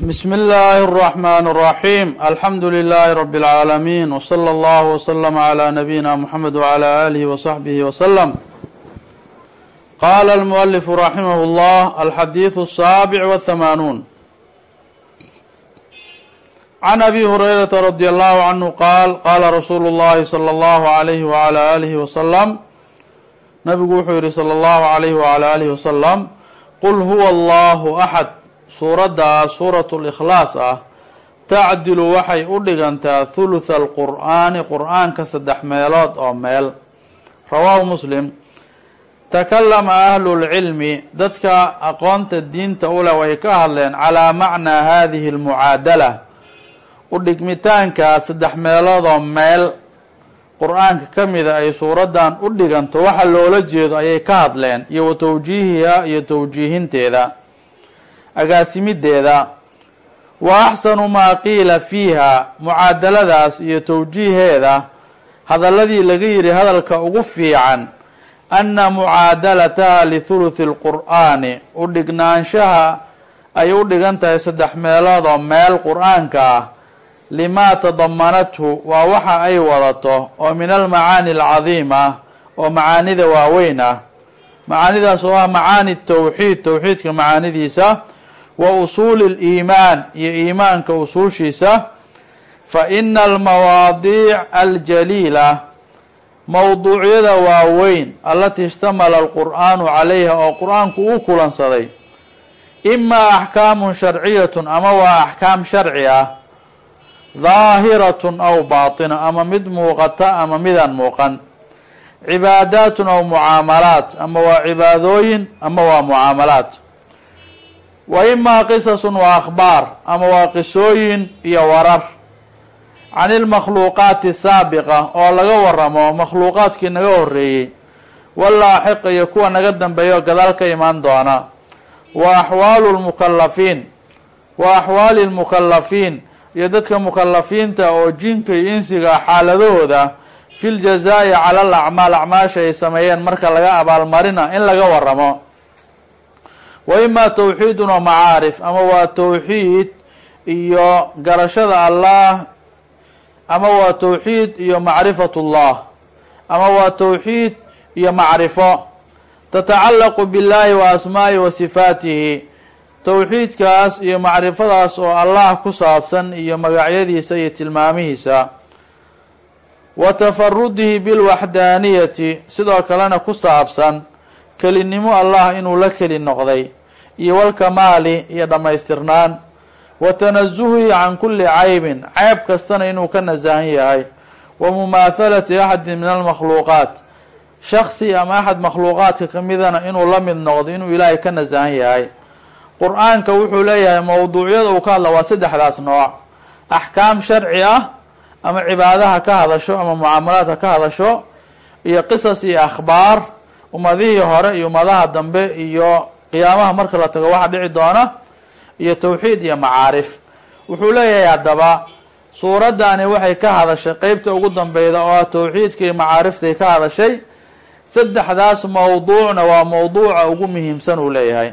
بسم الله الرحمن الرحيم الحمد لله رب العالمين وصلى الله وسلم على نبينا محمد وعلى آله وصحبه وسلم قال المؤلف رحمه الله الحديث السابع والثمانون عن أبي هريرة رضي الله عنه قال قال رسول الله صلى الله عليه وعلى آله وسلم nabigu wuxuu yihi slى اllahu عalayh wعalى alih wasalam qul huwa allahu axad suuradda suurat اlikhlaas ah tacdilu waxay u dhigantaa thulutha alqur'aani qur'aanka saddex meelood oo meel. Rawaahu muslim. Takalama ahlu lcilmi dadka aqoonta diinta u leh way ka hadleen calaa macnaa hadihi اlmucaadala u dhigmitaanka saddex meelood oo meel. Qur'aanka ka mida ay suuraddan u dhiganto waxa loola jeedo ayay ka hadleen iyo wa tawjiihiha iyo tawjiihinteeda agaasimideeda wa axsanu maa qiila fiiha mucaadaladaas iyo tawjiiheeda hadaladii laga yidhi hadalka ugu fiican anna mucaadalataha lithuluthi lqur'aani u dhignaanshaha ay u dhigan tahay saddex meelood oo meel qur'aanka ah limaa tadamanathu waa waxa ay wadato oo min almacaani alcadiima oo macaanida waaweyn ah. Macaanidaas oo ah macaani tawxiid towxiidka macaanidiisa wa usuuli liimaan iyo iimaanka usuushiisa fa ina almawaadiic aljaliila mowduucyada waaweyn alatii ishtamala alqur'aanu calayha oo qur'aanku uu kulansaday imaa axkaamun sharciyatun ama waa axkaam sharci ah daahiratun aw baatina ama mid muuqata ama midaan muuqan cibaadaatun aw mucaamalaat ama waa cibaadooyin ama waa mucaamalaat wa imaa qisasun wa akhbaar ama waa qisooyin iyo warar. Can ilmakhluuqaati saabiqa oo laga waramo makhluuqaadkii naga horeeyey walaaxiqa iyo kuwa naga dambeeya oo gadaal ka imaan doona. Wa axwaalu lmukalafiin wa axwaali lmukalafiin iyo dadka mukalafiinta oo jinka iyo insiga xaaladahooda fi ljazaa'i cala al acmaal acmaasha ay sameeyeen marka laga abaalmarina in laga waramo wa imaa tawxiidun oo macaarif ama waa tawxiid iyo garashada allah ama waa tawxiid iyo macrifat ullah ama waa tawxiid iyo macrifo tatacallaqu billahi wa asmaa'ihi wa sifaatihi towxiidkaas iyo macrifadaas oo allah ku saabsan iyo magacyadiisa iyo tilmaamihiisa. Wa tafarudihi bilwaxdaaniyati sidoo kalena ku saabsan kelinimo allah inuu la keli noqday iyo walkamaali iyo dhammaystirnaan. Wa tanasuhihi can kulli caybin ceyb kastana inuu ka nasahan yahay. Wa mumaathalati axadin min almakhluuqaat shaksi ama axad makhluuqaadka kamidana inuu la mid noqdo inuu ilaahay ka nasahan yahay. Qur'aanka wuxuu leeyahay mowduucyada uu ka hadla waa saddexdaas nooc. Axkaam sharci ah ama cibaadaha ka hadasho ama mucaamalaadka ka hadasho iyo qisas iyo akhbaar ummadihii hore iyo ummadaha dambe iyo qiyaamaha marka la tago waxa dhici doona iyo tawxiid iyo macaarif. Wuxuu leeyahay haddaba suuraddani waxay ka hadashay qeybta ugu dambeyda oo ah tawxiidka iyo macaariftay ka hadashay saddexdaas mowduucna waa mowduuca ugu muhiimsan uu leeyahay.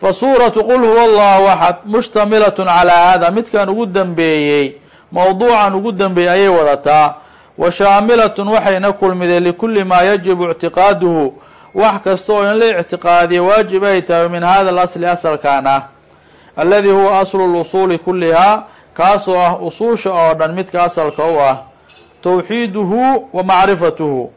Fa suuratu qul huwa allahu axad mushtamilatun calaa hada midkan ugu dambeeyey mowduucan ugu dambeeyey ayay wadataa wa shaamilatun waxayna kulmideen likulli maa yajibu ictiqaaduhu wax kasta oo in la ictiqaadiya waajib ay tahay min hada alasli asalkan ah aladi huwa aslu lusuuli kullihaa kaasoo ah usuusha oo dhan midka asalka u ah towxiiduhu wa macrifatuhu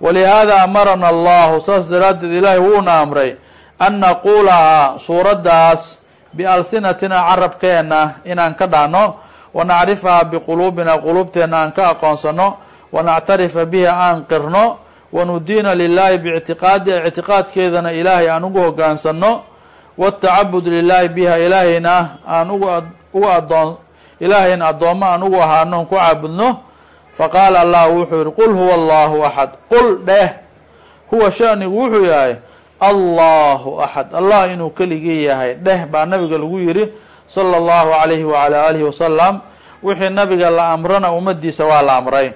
walihaada amarana allahu saas daraaddeed ilaahay wuuna amray an naquulahaa suuraddaas bialsinatina carabkeenna inaan ka dhahno wa nacrifahaa biquluubina quluubteenna aan ka aqoonsano wa nactarifa biha aan qirno wa nudiina lilaahi biictiqaadiha ictiqaadkeedana ilaahay aan ugu hogaansano watacabud lilaahi biha ilaahayna aan ugu adoon ilaahayna addoommo aan ugu ahaano ku caabudno faqaala allah wuxuu yihi qul huwa allahu axad. Qul dheh huwa shanigu wuxuu yahay allahu axad. Allah inuu keligii yahay. Dheh baa nabiga lagu yidhi sala allahu alayhi wacala alihi wasalam wixii nabiga la amrana ummadiisa waa la amray.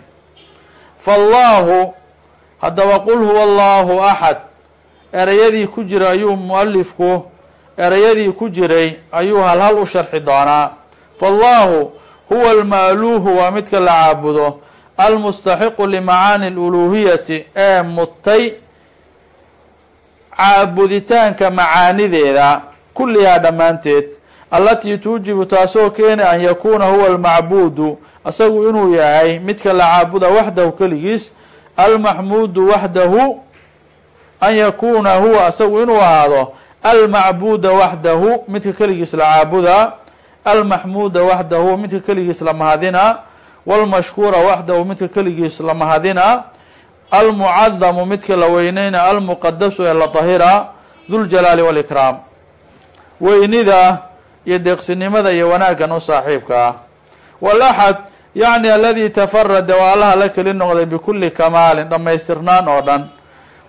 Faallahu haddaba qul huwa allahu axad ereyadii ku jira ayuu mualifku erayadii ku jiray ayuu halhal u sharxi doonaa. Faallahu huwa alma'luuhu waa midka la caabudo almustaxiqu limacaani aluluuhiyati ee mutay caabuditaanka macaanideeda kullihaa dhammaanteed allatii tuujibu taasoo keena an yakuuna huwa almacbuudu asagu inuu yahay midka la caabuda waxdahu keligiis almaxmuudu waxdahu an yakuuna huwa asagu inuu ahaado almacbuuda waxdahu midka keligiis la caabuda almaxmuuda waxdahu midka keligiis la mahadina walmashkuura waxdahu midka keligiis la mahadina almucadamu midka la weyneyna almuqadasu ee la dahira duljalaali walikraam weynida iyo deeqsinimada iyo wanaaggan u saaxiibka ah. Walaxad yacni aladi tafarada waa allaha la keli noqday bikulli kamaalin dhammaystirnaan oo dhan.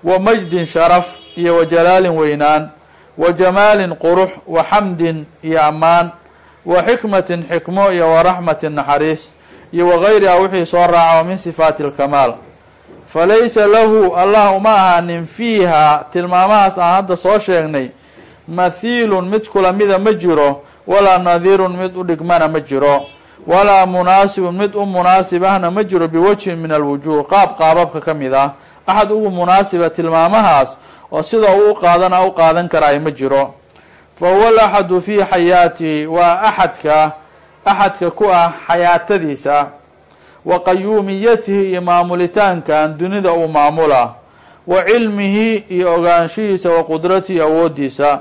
Wa majdin sharaf iyo wa jalaalin weynaan wa jamaalin qurux wa xamdin iyo ammaan wa xikmatin xikmo iyo wa raxmatin naxariis iyo wagayriha wixii soo raaca min sifaati alkamaal falaysa lahu allah uma ahaanin fiiha tilmaamahaas aan hadda soo sheegnay mathiilun mid kula mida ma jiro walaa nadiirun mid u dhigmana ma jiro walaa munaasibun mid u munaasib ahna ma jiro biwajhin min alwujuh qaab qaababka ka mid ah axad ugu munaasiba tilmaamahaas oo sida uu u qaadana u qaadan karaayo ma jiro. Fa huwa alaxadu fii xayaatihi waa axadka axadka ku ah xayaatadiisa wa qayuumiyatihi iyo maamulitaankan dunida uu maamula wa cilmihi iyo ogaanshihiisa wa qudratihi awoodiisa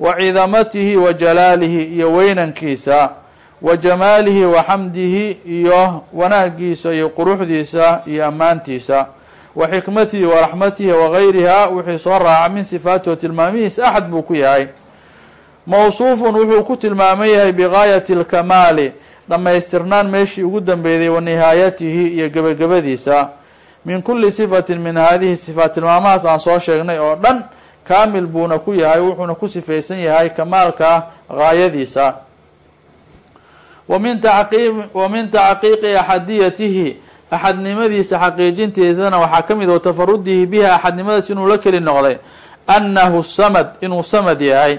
wa cidamatihi wa jalaalihi iyo weynankiisa wa jamaalihi wa xamdihi iyo wanaagiisa iyo quruxdiisa iyo ammaantiisa wa xikmatihi wa raxmatihi wagayriha wixii soo raaca min sifaatihi o tilmaamihiis axad buu ku yahay. Mawsuufun wuxuu ku tilmaaman yahay bigaayati alkamaali dhammaystirnaan meeshii ugu dambeeyday wa nihaayatihi iyo gebagabadiisa. Min kulli sifatin min haadihi sifaat tilmaamahaas aan soo sheegnay oo dhan kaamil buuna ku yahay wuxuuna ku sifaysan yahay kamaalka gaayadiisa. Wa min taxqiiqi axadiyatihi axadnimadiisa xaqiijinteedana waxaa ka mid o tafarudihi biha axadnimadaas inuu la keli noqday. Annahu samad inuu samad yahay.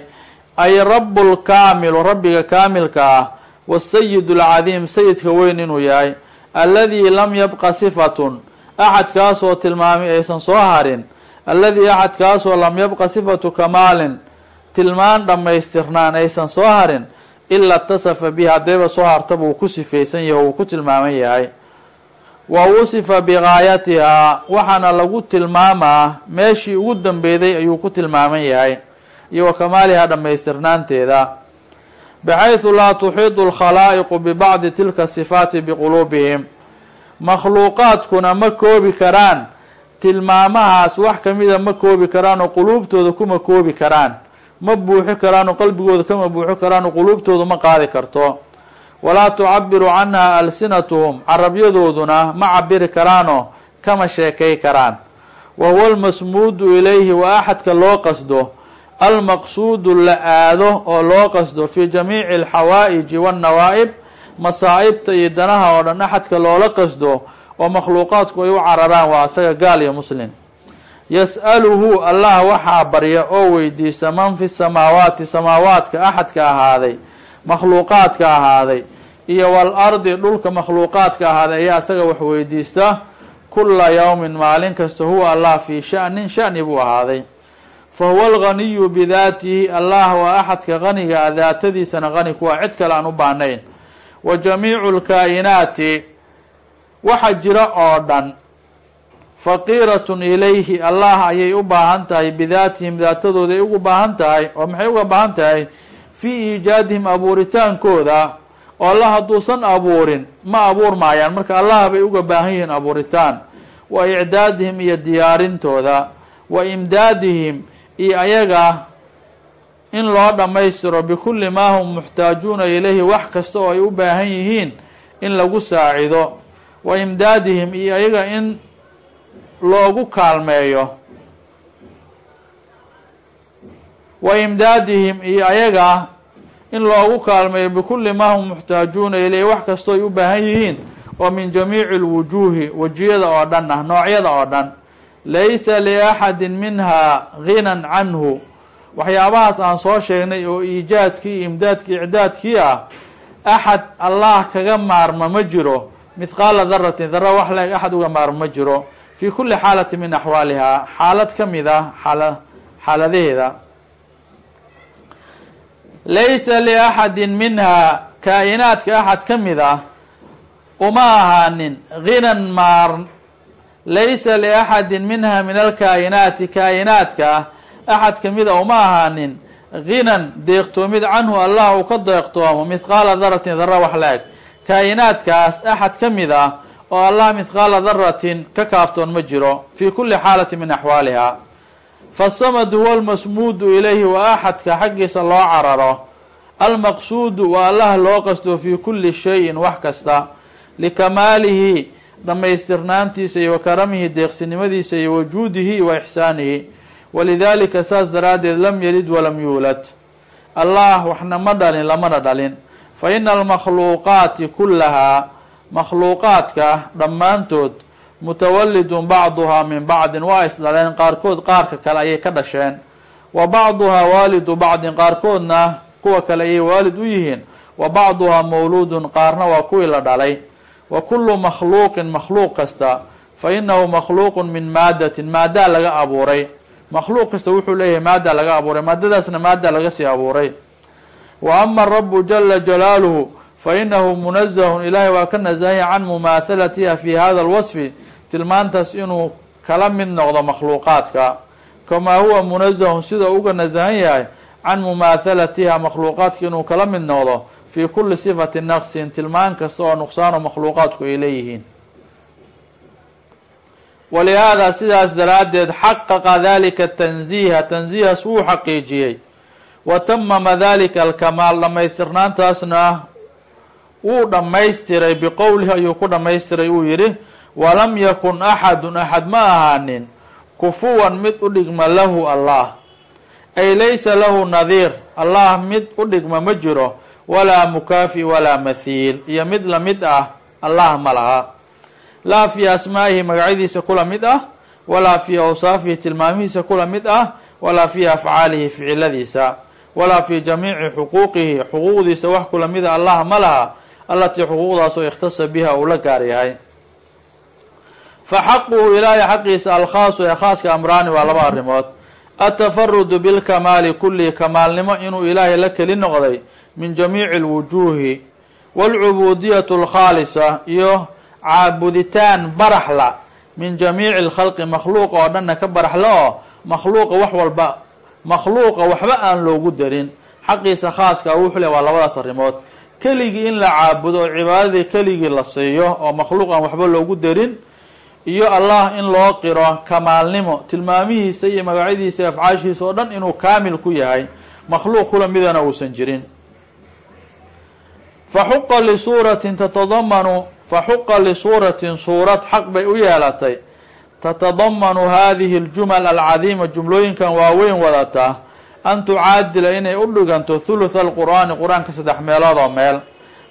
Ay rabu lkaamilu rabbiga kaamilka ah wasayid alcadiim sayidka weyn inuu yahay. Alladii lam yabqa sifatun. Axadkaasoo tilmaamay aysan soo harin alladii axadkaasoo lam yabqa sifatu kamaalin tilmaan dhammaystirnaan aysan soo harin ila itasafa bihi haddayba soo harta buu ku sifaysan yahay uu ku tilmaaman yahay. Wa wusifa bigaayatihaa waxaana lagu tilmaamaa meeshii ugu dambeyday ayuu ku tilmaaman yahay iyo wa kamaalihaa dhammaystirnaanteeda. Baxaysu laa tuxiidu alkhalaa'iqu bibacdi tilka sifaati biquluubihim. Makhluuqaadkuna ma koobi karaan tilmaamahaas wax kamida ma koobi karaan oo quluubtooda kuma koobi karaan. Ma buuxi karaan oo qalbigooda kama buuxi karaan oo quluubtooda ma qaadi karto. Walaa tucabiru canha alsinatuhum carabyadooduna ma cabiri karaanoo kama sheekay karaan. Wa huwa almasmuudu ilayhi waa axadka loo qasdo almaqsuudu la aado oo loo qasdo fii jamiici alxawaa'iji waannawaa'ib masaa'ibta iyo danaha oo dhan axadka loola qasdo oo makhluuqaadku ay u cararaan waa asaga gaal iyo muslim. Yas'aluhu allah waxaa barya oo weydiista man fi samaawaati samaawaadka axadka ahaaday makhluuqaadka ahaaday iyo wal ardi dhulka makhluuqaadka ahaaday ayaa isaga wax weydiista kula yawmin maalin kasta huwa allah fii sha'nin sha'ni buu ahaaday. Fa huwa alganiyu bidaatihi allah waa axadka qaniga a daatadiisana qani kuwa cid kale aan u baahnayn. Wa jamiicu lkaa'inaati waxa jira oo dhan. Faqiiratun ilayhi allah ayay u baahan tahay bidaatihim daatadooday ugu baahan tahay oo maxay uga baahan tahay? Fii iijaadihim abuuritaankooda oo allah hadduusan abuurin ma abuur maayaan marka allah bay uga baahan yihiin abuuritaan. Wa icdaadihim iyo diyaarintooda wa imdaadihim iyo ayaga in loo dhammaystiro bikulli maa hum muxtaajuuna ilayhi wax kasta oo ay u baahan yihiin in lagu saacido wa imdaadihim iyo ayaga in loogu kaalmeeyo. Wa imdaadihim iyo ayaga in loogu kaalmeeyo bikulli maa hum muxtaajuuna ilayhi wax kastoo ay u baahan yihiin oo min jamiici lwujuuhi wejiyada oo dhan ah noocyada oo dhan. Laysa liaxadin minha ginan canhu. Waxyaabahaas aan soo sheegnay oo iijaadkii imdaadkii icdaadkii ah axad allah kaga maarma ma jiro mithqaala daratin dara wax la-eg axad uga maarma ma jiro. Fi kuli xaalati min axwaalihaa xaalad ka mid ah xaala xaaladaheeda laysa liaxadin minhaa kaa-inaadka axad ka mid ah uma ahaanin ginan maar. Laysa liaxadin minha min alkaa-inaati kaa-inaadka axad ka mid a uma ahaanin ginan deeqtoomid canhu allah uu ka deeqtoomo mithqaala daratin dara wax la-eg kaa-inaadkaas axad ka mid ah oo allah mithqaala daratin ka kaaftoon ma jiro fi kuli xaalati min axwaaliha fasamadu huwa almasmuudu ilayhi waa axadka xaggiisa loo cararo almaqsuudu waa allah loo qasto fi kuli shayin wax kasta likamaalihi dhammaystirnaantiisa iyo wa karamihi deeqsinimadiisa iyo wajuudihi wa ixsaanihi. Walidaalika saas daraaddeed lam yalid walam yuulad. Allah waxna ma dhalin lamana dhalin fa ina almakhluuqaati kullahaa makhluuqaadka dhammaantood mutawalidun bacduhaa min bacdin waa isdhaleen qaarkood qaarka kale ayay ka dhasheen. Wa bacduhaa waalidu bacdin qaarkoodna kuwa kale ayay waalid u yihiin. Wa bacduhaa mawluudun qaarna waa kuwii la dhalay. Wa kullu makhluuqin makhluuq kasta. Fa inahu makhluuqun min maadatin maadaa laga abuuray. Makhluuq kasta wuxuu leeyahay maada laga abuuray maadadaasna maada laga sii abuuray wa ama rabu jala jalaaluhu fa inahu munazahun ilaahay waa ka nasahaya can mumaahalatiha fi hada alwasfi tilmaantaas inuu kala mid noqdo makhluuqaadka. Kamaa huwa munazahun sida uga nasahan yahay can mumaahalatiha makhluuqaadka inuu kala mid noqdo fi kuli sifati naqsin tilmaan kasta oo nuqsaano makhluuqaadku ay leeyihiin. Walihaada sidaas daraaddeed xaqaqa dalika tanziiha tanziihaas wuu xaqiijiyey wa tamama dalika alkamaal dhammaystirnaantaasna wuu dhammaystiray biqowlihi ayuu ku dhammaystiray uu yidhi walam yakun axadun axad ma ahaanin kufuwan mid u dhigma lahu allah. Ay laysa lahu nadiir allah mid u dhigma ma jiro walaa mukaafi walaa mathiil. Iyo mid la mid ah allah ma laha. Laa fii asmaa'ihi magacyadiisa kula mid ah walaa fii awsaafihi tilmaamihiisa kula mid ah walaa fii afcaalihi ficiladiisa walaa fii jamiici xuquuqihi xuquuqdiisa wax kula mida allah ma laha allatii xuquuqdaasoo ikhtasa biha uu la gaar yahay. Fa xaquhu ilaahay xaqiisa alkhaasu ee khaaska amraani waa laba arrimood. Atafarudu bilkamaali kullihi kamaalnimo inuu ilaahay la keli noqday min jamiici alwujuuhi waalcubuudiyatu alkhaalisa iyo caabuditaan baraxla min jamiici alkhalqi makhluuq oo dhanna ka baraxla oo makhluuqa wax walba makhluuqa waxba aan loogu darin. Xaqiisa khaaska wuxuu le waa labadaas arrimood. Keligii in la caabudo oo cibaadadii keligii la siiyo oo makhluuq aan waxba loogu darin iyo allah in loo qiro kamaalnimo tilmaamihiisa iyo magacyadiisa iyo afcaashiisa oo dhan inuu kaamil ku yahay makhluuq kula midana uusan jirin. Faxuqa lisuuratin tatadamanu faxuqa lisuuratin suurad xaq bay u yeelatay tatadamanu hadihi aljumal alcadiima jumlooyinkan waaweyn wadata an tucaadila inay u dhiganto thulutha alqur'aani qur'aanka saddex meelood oo meel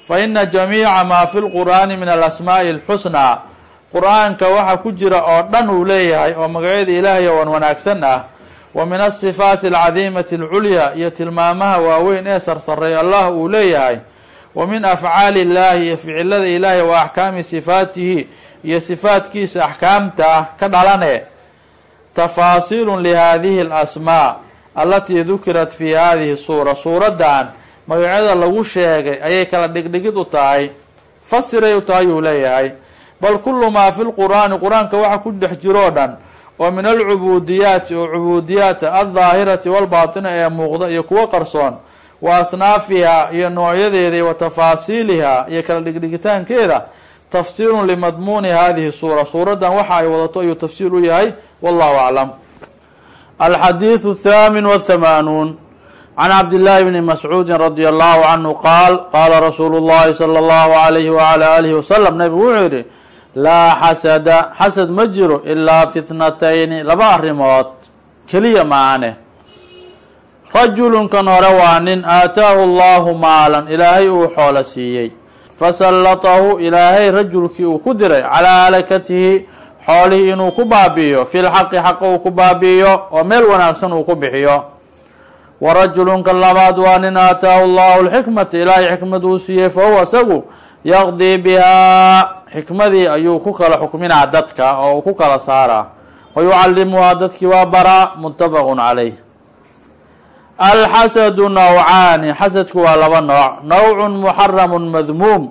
fa ina jamiica maa fi lqur'aani min alasmaa'i alxusnaa qur'aanka waxa ku jira oo dhan uu leeyahay oo magacyada ilaahay wan wanaagsan ah wa min asifaati alcadiimati alculyaa iyo tilmaamaha waaweyn ee sarsaray allah uu leeyahay wa min afcaali illaahi iyo ficilada ilaahay wa axkaami sifaatihi iyo sifaatkiisa axkaamta ka dhalane tafaasiilun lihadihi alasmaa allatii dukirat fi hadihi suura. Suuraddan magacyada lagu sheegay ayay kala dhigdhigid u tahay fasiray u tahay uu leeyahay bal kullu maa fi lqur'aani qur'aanka waxa ku dhex jiroo dhan oo min alcubuudiyaati oo cubuudiyaata aldaahirati walbaatina ee muuqda iyo kuwo qarsoon wa asnaafihaa iyo noocyadeeda wa tafaasiilihaa iyo kala dhigdhigitaankeeda tafsiirun limadmuuni hadihi suura. Suuraddan waxa ay wadato ayuu tafsiir u yahay wallahu aclam. Alxadiidu athaamin wathamaanuun can cabdillaahi bni mascuudin radia allahu canhu qaal qaala rasuulu llahi sala allahu alayhi wala alihi wasalam nabigu wuxuu yidhi laa xasada xasad ma jiro ilaa fi thnatayni laba arrimood keliya maane rajulun kan hore waa nin aataahu allahu maalan ilaahay uu xoolo siiyey fasallatahu ilaahay rajulkii uu ku diray calaa halakatihi xoolihii inuu ku baabi'iyo fi lxaqi xaqa uu ku baabi'iyo oo meel wanaagsan uu ku bixiyo. Wa rajulun ka labaad waa nin aataahu llahu lxikmata ilaahay xikmad uu siiyey fa huwa isagu yaqdii bihaa xikmadii ayuu ku kala xukminaa dadka oo uu ku kala saaraa. Wa yucallimuhaa dadkii waa baraa muttafaqun calayh alxasadu nawcaani xasadku waa laba nooc. Nawcun muxaramun madmuum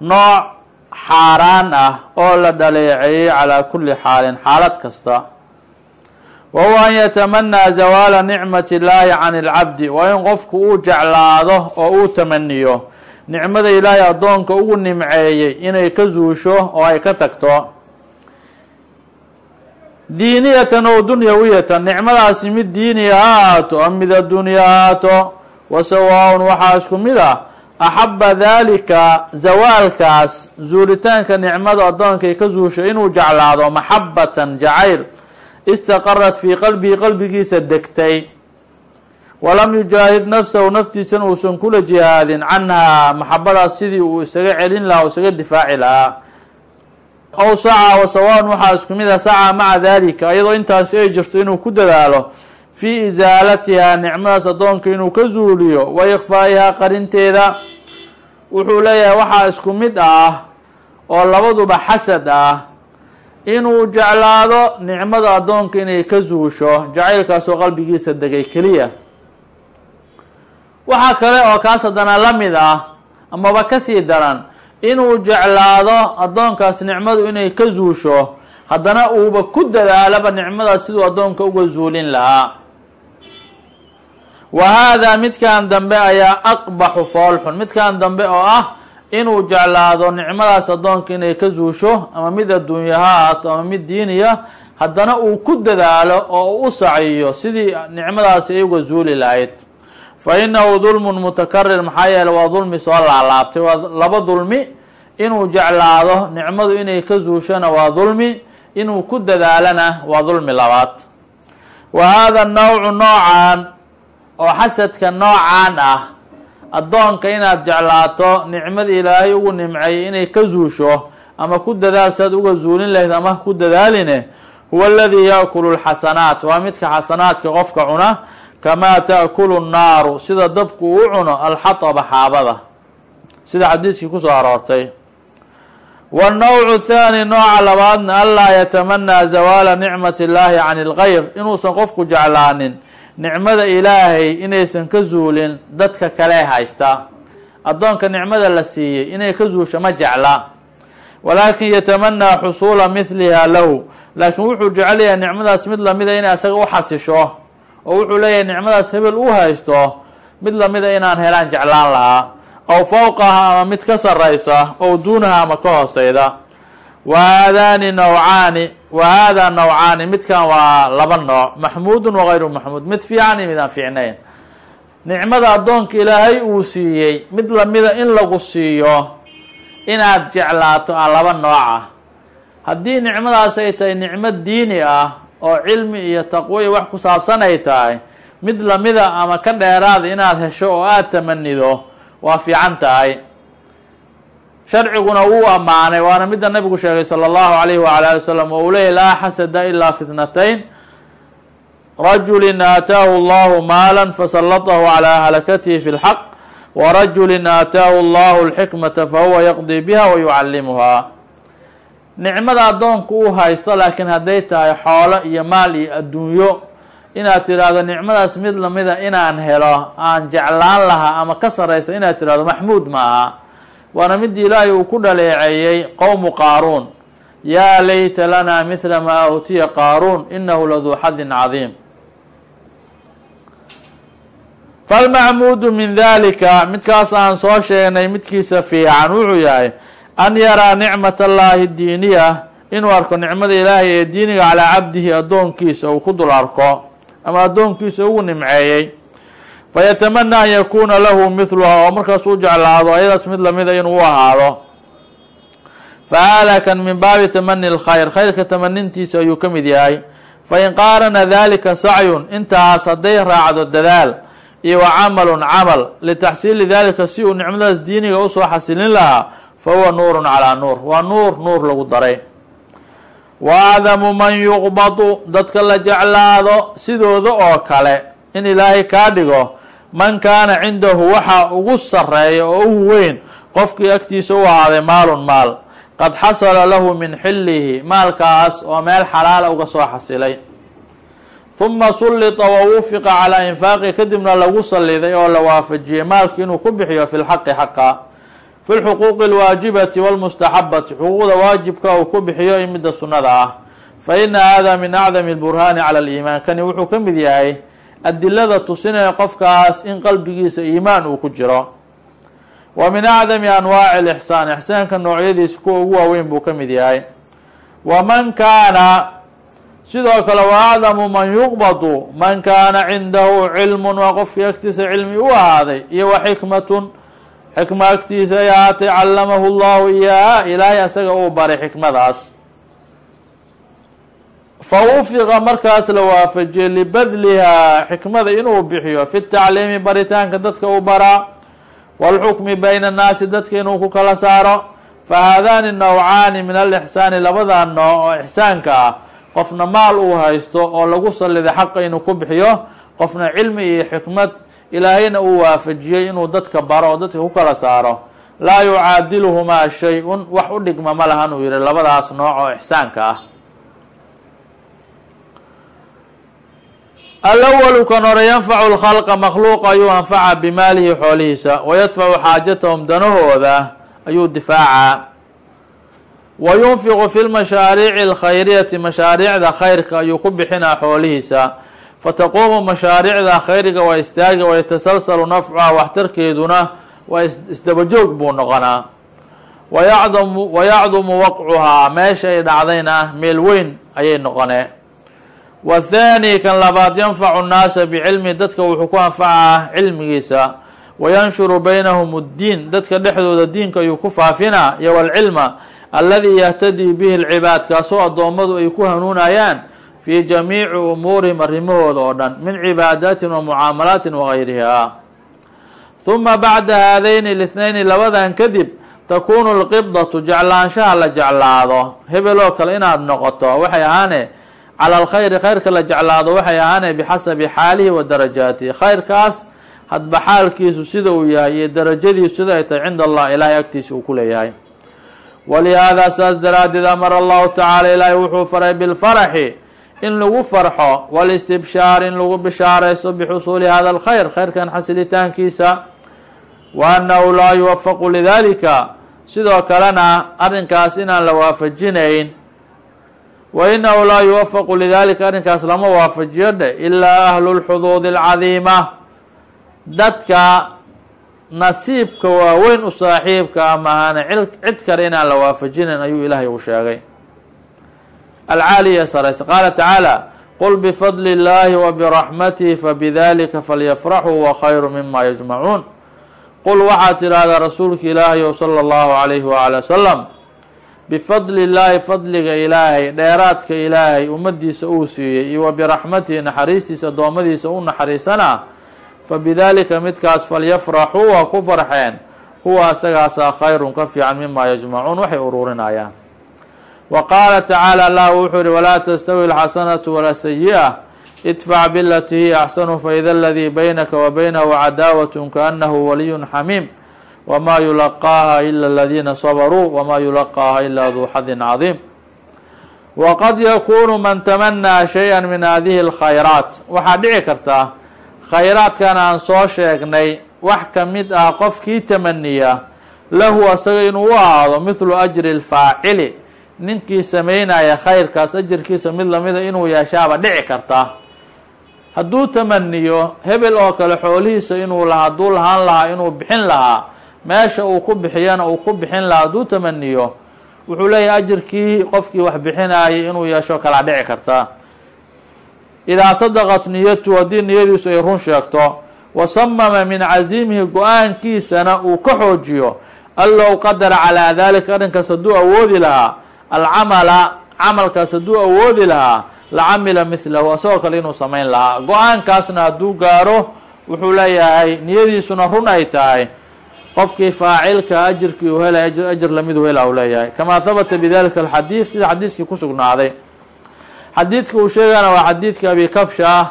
nooc xaaraan ah oo la dhaleeceeyey calaa kulli xaalin xaalad kasta. Wa huwa an yatamanaa zawaala nicmati illaahi can ilcabdi waa in qofku uu jeclaado oo uu tamaniyo nicmada ilaahay addoonka ugu nimceeyey inay ka zuusho oo ay ka tagto diiniyatan oo dunyawiyatan nicmadaasi mid diiniya ha ahaato ama mid addunya ha ahaato wa sawaa-un waxaa isku mid ah axaba daalika zawaalkaas zuulitaanka nicmada addoonkay ka zuusho inuu jeclaado maxabatan jacayl istaqarat fii qalbihi qalbigiisa degtay. Walam yujaahid nafsahu naftiisana uusan kula jihaadin canhaa maxabadaas sidii uu isaga celin lahaa o isaga difaaci lahaa ow saca wa sawaan waxaa isku mid ah saca maca dalika iyadoo intaasi ay jirto inuu ku dadaalo fii isaalatihaa nicmadaas addoonka inuu ka zuuliyo wa ikfaa'ihaa qarinteeda. Wuxuu leeyahay waxaa isku mid ah oo labaduba xasad ah inuu jeclaado nicmada addoonka inay ka zuusho jacaylkaasoo qalbigiisa degay keliya. Waxaa kale oo kaas haddana la mid ah amaba ka sii daran inuu jeclaado addoonkaas nicmadu inay ka zuusho haddana uuba ku dadaalaba nicmadaas siduu addoonka uga zuulin lahaa. Wa haadaa midkan dambe ayaa aqbaxu foolxun. Midkan dambe oo ah inuu jeclaado nicmadaas addoonka inay ka zuusho ama mid adduunya ha ahaato ama mid diiniya haddana uu ku dadaalo oo u saciyo sidii nicmadaasi ay uga zuuli lahayd fa inahu dulmun mutakarir maxaa yeele waa dulmi soo laalaabtay. Waa laba dulmi inuu jeclaado nicmadu inay ka zuushona waa dulmi inuu ku dadaalana waa dulmi labaad. Wa haada nawcu noocan oo xasadka noocan ah addoonka inaad jeclaato nicmada ilaahay ugu nimceeyay inay ka zuusho ama ku dadaal saad uga zuulin lahayd ama ku dadaaline huwa aladii yaakulu lxasanaat waa midka xasanaadka qofka cuna kamaa taakulu nnaaru sida dabku uu cuno alxataba xaabada sida xadiiskii ku soo aroortay wannawcu thaani nooca labaadna anlaa yatamanaa zawaala nicmati illaahi can ilgayr inuusan qofku jeclaanin nicmada ilaahay inaysan ka zuulin dadka kale haysta addoonka nicmada la siiyey inay ka zuusho ma jecla walaakin yatamanaa xusuula mithliha lahu laakiin wuxuu jecel yahay nicmadaas mid lamida inay asaga u xasisho oo wuxuu leeyahay nicmadaas hebel u haysto mid lamida inaan helaan jeclaan lahaa aw fawqaha ama mid ka saraysa ow duunaha ama ka hooseyda wa haadaani nawcaani wa haadaa nawcaani midkan waa laba nooc maxmuudun wagayru maxmuud mid fiican iyo mid aan fiicnayn. Nicmada addoonka ilaahay uu siiyey mid lamida in lagu siiyo inaad jeclaato a laba nooc ah. Haddii nicmadaas ay tahay nicmo diini ah oo cilmi iyo taqwo iyo wax ku saabsan ay tahay mid lamida ama ka dheeraada inaad hesho oo aada tamanido waa fiican tahay sharciguna wuu ammaanay waana midda nabigu sheegay salى اllahu alayh wala ali wasalam oo uu leeyay laa xasada ilaa fitnatayn rajulin aataahu allahu maala fasalatahu calaa halakatihi fi lxaq warajulin aataahu allahu اlxikmata fahuwa yaqdii biha wa yucallimuhaa nicmada addoonku uu haysto laakiin hadday tahay xoolo iyo maal iyo adduunyo inaad tidhaahdo nicmadaas mid lamida inaan helo aan jeclaan lahaa ama ka saraysa inaad tidhahdo maxmuud ma aha. Waana midii ilaahay uu ku dhaleeceeyey qowmu qaaruun. Yaa layta lana mithla maa autiya qaaruun inahu laduu xadin cadiim. Falmacmuudu min dalika midkaas aan soo sheegnay midkiisa fiican wuxuu yahay an yaraa nicmat allahi diiniya inuu arko nicmada ilaahay ee diiniga calaa cabdihi addoonkiisa uu ku dul arko ama addoonkiisa ugu nimceeyey. Fayatamanaa an yakuuna lahu mithluha oo markaas u jeclaado ayadaas mid lamida inuu u ahaado. Fahaalakan min baabi tamani اlkhayr khayrka tamanintiisa ayuu ka mid yahay. Fain qaarana dalika sacyun intaas hadday raacdo dadaal iyo wa camalun camal litaxsiili dalika si uu nicmadaas diiniga u soo xasilin lahaa fa huwa nuurun calaa nuur waa nuur nuur lagu daray. wa acdamu man yuqbadu dadka la jeclaado sidooda oo kale. In ilaahay kaa dhigo man kaana cindahu waxa ugu sareeya oo ugu weyn qofkii agtiisa u ahaaday maalun maal qad xasala lahu min xillihi maalkaas oo meel xalaala uga soo xasilay. Huma sullita wa wufiqa calaa infaaqi kadibna lagu salliday oo la waafajiyey maalki inuu ku bixiyo fi lxaqi xaqa fi lxuquuqi alwaajibati walmustaxabati xuquuqda waajibka uu ku bixiyo iyo midda sunnada ah. Fa ina hada min acdami lburhaani cala aliimaan. Kani wuxuu ka mid yahay adilada tusinaya qofkaas in qalbigiisa iimaan uu ku jiro. Wa min acdami anwaaci alixsaan. Ixsaanka noocyadiisa kuwa ugu waaweyn buu ka mid yahay. Wa man kaana sidoo kale wa acdamu man yuqbadu man kaana cindahu cilmun waa qofkii agtiisa cilmi u ahaaday iyo wa xikma agtiisa ay ahaatay callamahu llahu iyaaha ilaahay asaga uu baray xikmadaas. Fa wufiqa markaas la waafajiyey libadlihaa xikmada inuu bixiyo fi tacliimi baritaanka dadka uu baraa waalxukmi bayna annaasi dadka inuu ku kala saaro. Fa haadaani nawcaani min alixsaani labada nooc oo ixsaanka ah qofna maal uu haysto oo lagu salliday xaqa inuu ku bixiyo qofna cilmi iyo xikmad ilaahayna uu waafajiyey inuu dadka baro oo dadka ku kala saaro. Laa yucaadiluhumaa shay-un wax u dhigma ma lahan uu yihi labadaas nooc oo ixsaanka ah. Alawalu kan hore yanfacu lkhalqa makhluuqa ayuu anfaca bimaalihi xoolihiisa. Wayadfacu xaajatahum danahooda ayuu difaacaa wa yunfiqu fi lmashaariici alkhayriyati mashaariicda khayrka ayuu ku bixinaa xoolihiisa fataquumu mashaariicda khayriga waa istaaga wayatasalsalu nafcuha waxtarkeeduna waa isdabajoog buu noqonaa wayacdumu wayacdumu waqcuhaa meesha ay dhacdayna meel weyn ayay noqonee wathani kan labaad yanfacu nnaasa bicilmi dadka wuxuu ku anfacaa cilmigiisa wayanshuru baynahum ddiin dadka dhexdooda diinka ayuu ku faafinaa iyo walcilma alladii yahtadii bihi lcibaad kaasoo addoommadu ay ku hanuunayaan fii jamiici umuurihim arrimahooda oo dhan min cibaadaatin wa mucaamalaatin wagayriha huma bacda haadayni lithnayni labadan kadib takuunu lqibdatu jeclaanshaha la jeclaado. Hebeloo kale inaad noqoto waxay ahaane cala alkhayri khayrka la jeclaado waxay ahaane bixasabi xaalihi wa darajaatihi khayrkaas hadba xaalkiisu sida uu yahay iyo darajadiisu sida ay tahay cinda allah ilaahay agtiisa uu ku leeyahay. Walihaada saas daraaddeed amara allahu tacaala ilaahay wuxuu faray bilfaraxi in lagu farxo walistibshaar in lagu bishaaraysto bixusuuli hada alkhayr khayrkan xasilitaankiisa wa annahu laa yuwafaqu lidalika sidoo kalena arrinkaas inaan la waafajinayn wa inahu laa yuwafaqu lidalika arrinkaas lama waafajiyo dhe ilaa ahlu lxuduudi alcadiima. Dadka nasiibka waaweyn u saaxiibka amahana cid kale inaan la waafajinayn ayuu ilaahay uu sheegay alcaaliya sarayse qaala tacaala qul bifadli اllahi wa biraxmatihi fabidalika falyafraxuu wa khayru mima yajmacuun qul waxaad tidhaahdaa rasuulka ilaahay o sala allahu alayhi waala wasalam bifadli illaahi fadliga ilaahay dheeraadka ilaahay ummadiisa uu siiyey iyo wa biraxmatihi naxariistiisa addoommadiisa u naxariisanaa fabidaalika midkaas falyafraxuu ha ku farxeen huwa asagaasaa khayrun ka fiican mima yajmacuun waxay ururinayaan wa qaala tacaala allah wuxuu yihi walaa tastawi alxasanatu wala sayi-a idfac bilati hiya axsanu faida aladii baynaka wa baynahu cadaawatun kaanahu waliyun xamiim wma yulaqaaha ila aladiina sabaruu wma yulaqaaha ila duu xadin cadiim waqad yakunu man tamanaa shay-a min hadihi alkhayraat waxaa dhici karta khayraadkan aan soo sheegnay wax ka mid ah qofkii tamaniya lahu asaga inuu u ahaado mithlu ajri lfaacili ninkii sameynaya khayrkaas ajarkiisa mid lamida inuu yeeshaaba dhici karta. Hadduu tamaniyo hebel oo kale xoolihiisa inuu la hadduu lahaan lahaa inuu bixin lahaa meesha uu ku bixiyana uu ku bixin lahaa hadduu tamaniyo wuxuu leeyahay ajirkii qofkii wax bixinayay inuu yeesho kalaa dhici karta. Idaa sadaqat niyatu haddii niyadiisu ay run sheegto wa samama min casiimihi go'aankiisana uu ka xoojiyo allow qadara calaa dalika arrinkaas hadduu awoodi lahaa alcamala camalkaas hadduu awoodi lahaa la camila mithlahu asagoo kale inuu samayn lahaa. Go'aankaasna hadduu gaaro wuxuu leeyahay niyadiisuna run ay tahay. Qofkii faacilka ajirkii uu helay ajir lamiduu hela u leeyahay. Kamaa habata bidalika alxadiid sida xadiiskii ku sugnaaday. Xadiidka uu sheegana waa xadiidka abi kabsha ah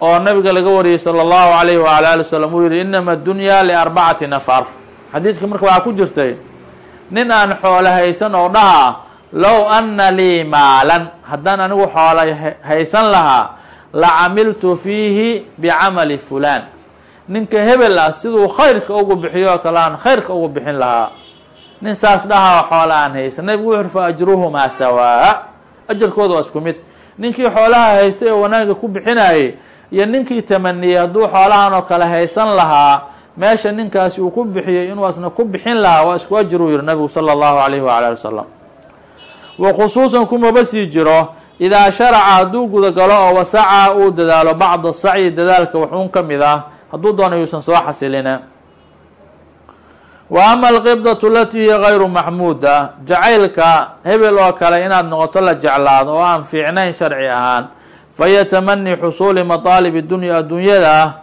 oo nabiga laga wariyey salى اllahu alayh wala ali wasalam uu yihi inama adunya liarbacati nafar. Xadiidka marka waxaa ku jirtay nin aan xoolo haysan oo dhaha low ana lii maalan. Haddaan anigu xoola haysan lahaa la camiltu fiihi bicamali fulaan. Ninka hebel ah siduu khayrka ugu bixiyo oo kale aan khayrka ugu bixin lahaa. Nin saas dhahaa xoola aan haysan nabigu wuxu fa ajruhumaa sawaa ajarkooda waa isku mid. Ninkii xoolaha haystay oo wanaagga ku bixinayay iyo ninkii tamaniyey hadduu xoolahan oo kale haysan lahaa meesha ninkaasi uu ku bixiyey inuu asna ku bixin lahaa waa isku ajiruu yihi nabigu sala allahu alayhi waala ali wasalam wa khusuusan kumaba sii jiro idaa sharaca hadduu gudagalo oo wasaca uu dadaalo bacda sacyi dadaalka waxuun ka mid ah hadduu doono yuusan soo xasilina. Wa ama alqibdatu alatii hiya gayru maxmuuda jacaylka hebel oo kale inaad noqoto la jeclaado oo aan fiicnayn sharci ahaan fahiya tamani xusuuli mataalib dunya adduunyada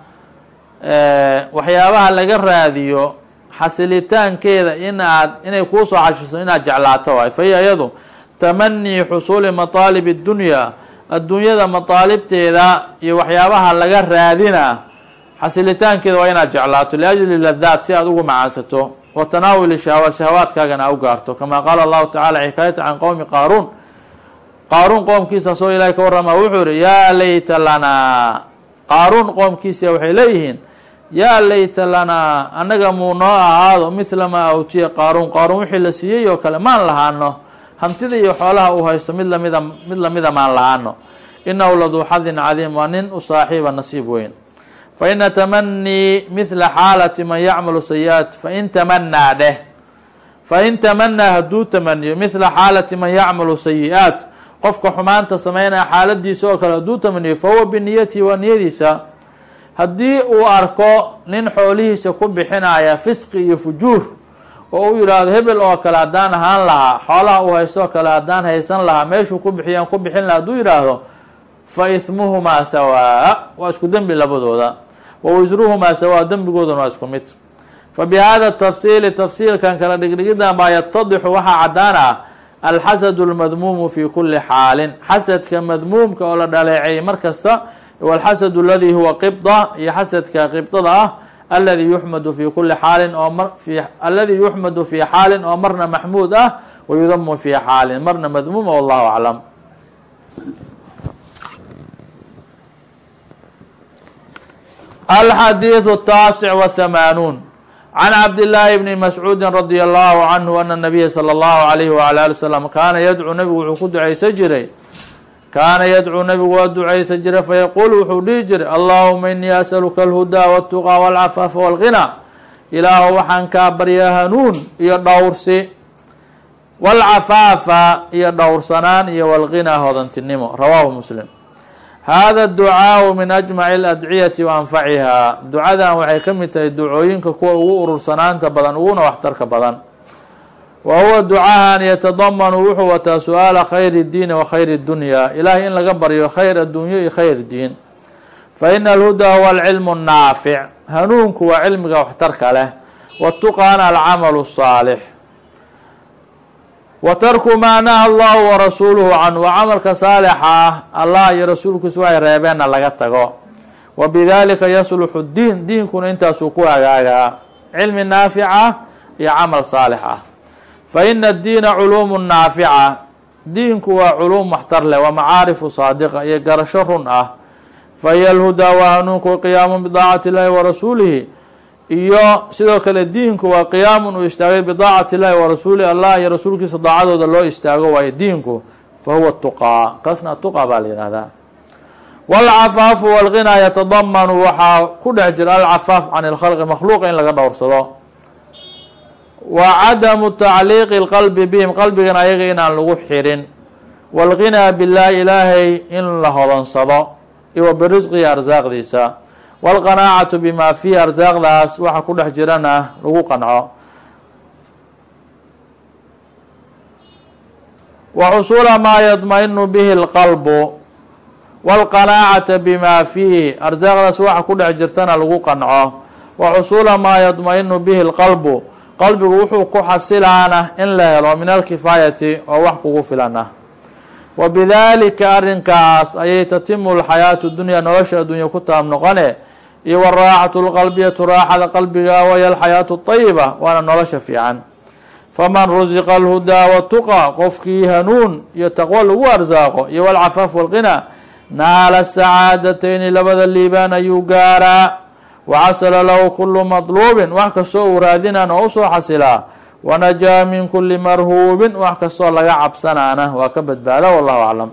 waxyaabaha laga raadiyo xasilitaankeeda inaad inay kuusoo xashiso inaad jeclaato waay. Fahiya iyadu tamanii xusuuli mataalib اdunya adduunyada mataalibteeda iyo waxyaabaha laga raadina xasilitaankeeda waa inaad jeclaato liajli ladaat si aad ugu macaansato. Wa tanaawuli shahwaat shahawaadkaagana a u gaarto. Kama qaala allahu tacala xikaayata can qowmi qaaruun. Qaaruun qoomkiisaasoo ilahay ka warrama wuxuu yihi yaa layta lanaa. Qaaruun qoomkiisa waxay leeyihiin yaa layta lanaa annaga muu noo ahaado mithla maa awtiya qaaruun. Qaaruun wixii la siiyey oo kale maan lahaano. Hantida iyo xoolaha uu haysto mid lamida mid lamida maan lahaano. Inahu laduu xadin cadiim waa nin u saaxiiba nasiib weyn. Faina tamanii mithla xaalati man yacmalu sayi-aat fain tamanaa dheh. Fain tamanaa hadduu tamaniyo mithla xaalati man yacmalu sayi-aat qofka xumaanta sameynaya xaaladiisa oo kale hadduu tamaniyo fa huwa biniyatihi waa niyadiisa haddii uu arko nin xoolihiisa ku bixinaya fisqi iyo fujuur oo uu yidhaahdo hebel oo kale haddaan ahaan lahaa xoolaha uu haysto oo kale haddaan haysan lahaa meeshuu ku bixiyaan ku bixin lahaa hadduu yidhaahdo fa ihmuhumaa sawaa waa isku dembi labadooda. Wa wisruhumaa sawaa dembigooduna waa isku mid. Fa bi hada tafsiili tafsiilkan kala dhigdhigidan baa yatadixu waxaa caddaan ah alxasadu lmadmuumu fi kuli xaalin. Xasadka madmuumka oo la dhaleecay mar kasta walxasadu aladi huwa qibda iyo xasadka qibdada ah aladi yuxmadu fi kuli xaalin oo mar fi aladi yuxmadu fi xaalin oo marna maxmuud ah wayudamu fi xaalin marna madmuuma wallahu aclam alxadiidu الtaasic wاhamaanuun can cabdillaahi bni mascuudi radi allahu canhu ana nabiya salى اllahu alayhi wala ali wslam kaana yadcuu nabigu wuxuu ku ducaysan jiray kaana yadcuu nabigu waa ducaysa jira fayaquul wuxuu dhihi jiray allaahuma inii asaluka alhudaa waltuqaa walcafaafa walghinaa ilaahu waxaan kaa baryaa hanuun iyo dhowrsi walcafaafa iyo dhowrsanaan iyo walghinaa hodantinimo. Rawaahu muslim. Hada ducaau min ajmaci aladciyati wa ducadan waxay ka mid tahay ducooyinka kuwa ugu urursanaanta badan uguna waxtarka badan wa huwa ducahan yatadamanu wuxuu wataa su'aala khayri diini wa khayri dunya. Ilahay in laga baryo khayr addunyo iyo khayr diin. Fa ina alhudaa huwa alcilmu naafic hanuunku waa cilmiga waxtarka leh. Watuqaana alcamalu saalix wa tarku maa naha allahu warasuuluhu canhu. Camalka saalixa ah allah iyo rasuulkiisu waxay reebeenna laga tago. Wa bidalika yasluxu diin. Diinkuna intaasuu ku agaagaa cilmi naafic ah iyo camal saalix ah fa ina addiina culuumu naafica diinku waa culuum waxtar leh waa macaarifu saadiqa iyo garasho run ah fa hiya alhudaa waa hanuunku qiyaamu bidaacati illahi wa rasuulihi iyo sidoo kale diinku waa qiyaamun uu istaagay bidaacati illahi wa rasuulihi allah iyo rasuulkiisa daacadooda loo istaago waayo diinku fa tuqaa kaasna tuqa baa la yihahdaa waalcafaafu walghinaa yatadamanu waxaa ku dhex jira alcafaaf can ilkhalqi makhluuqa in laga dhowrsado wa cadamu tacliiqi lqalbi bihim qalbigan ayaga inaan lagu xirin waalghinaa billaahi ilaahay in la hodansado iyo wa birisqihi arsaaqdiisa wاlqanaacatu bima fiihi arsaaqdaas waxa ku dhex jirana lagu qanco wa xusuula maa yadma-inu bihi اlqalbu wاlqanaacata bima fiihi arsaaqdaas waxa ku dhex jirtana lagu qanco wa xusuula maa yadma-inu bihi اlqalbu qalbigu wuxuu ku xasilaana in la helo min alkifaayati oo wax kugu filan ah wa bidaalika arrinkaas ayay tatimu lxayaatu dunya nolosha addunya ku taab noqone iyo waraaxatu lqalbiyatu raaxada qalbiga waya alxayaatu ayiba waana nolosha fiican. Faman rusiqa alhudaa watuqa qofkii hanuun iyo taqwo lagu arsaaqo iyo walcafaaf walqina naala sacaadatayni labada liibaan ayuu gaaraa waxasala lahu kulu madluubin wax kastoo uu raadinaan oo u soo xasilaa wanajaa min kuli marhuubin wax kastoo laga cabsanaana waa ka badbaada wallahu aclam